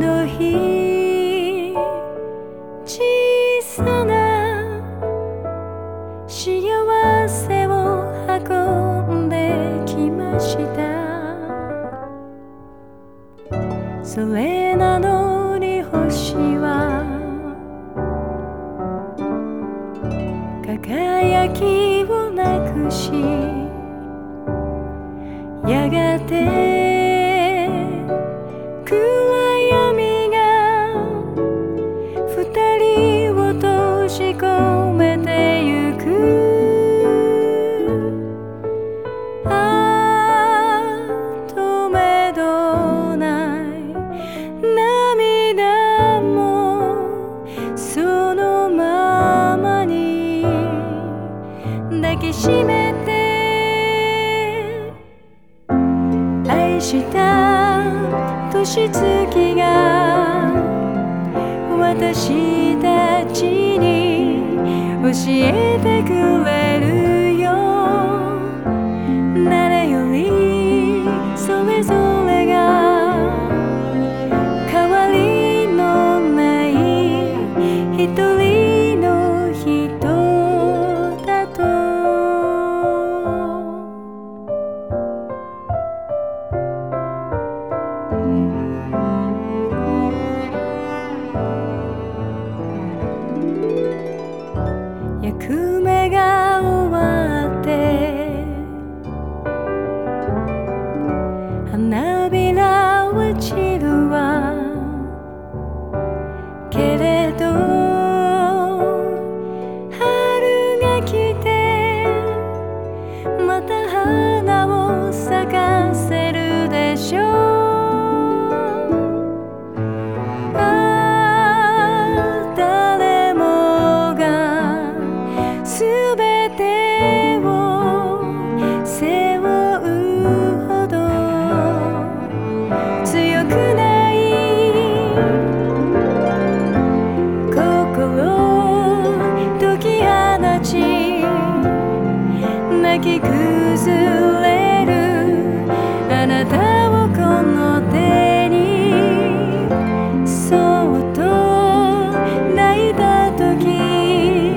の日小さな幸せを運んできました。それなのに星は輝きをなくしやがて愛した年月が私たちに教えてくれるけれき崩れるあなたをこの手にそっと泣いた時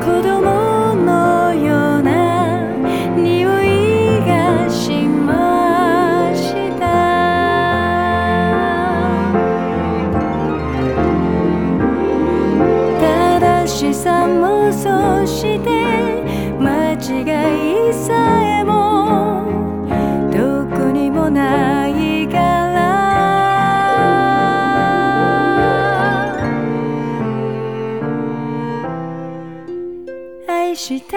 子供のような匂いがしました。正しさもそして違いさえもどこにもないから。愛した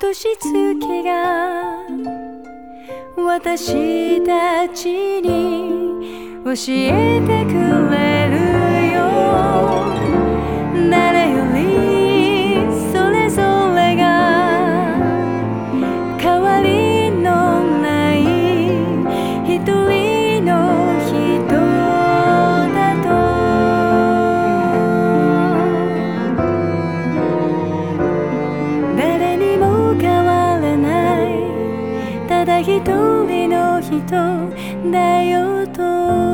年月が私たちに教えてくれる。だ瞳の人だよと。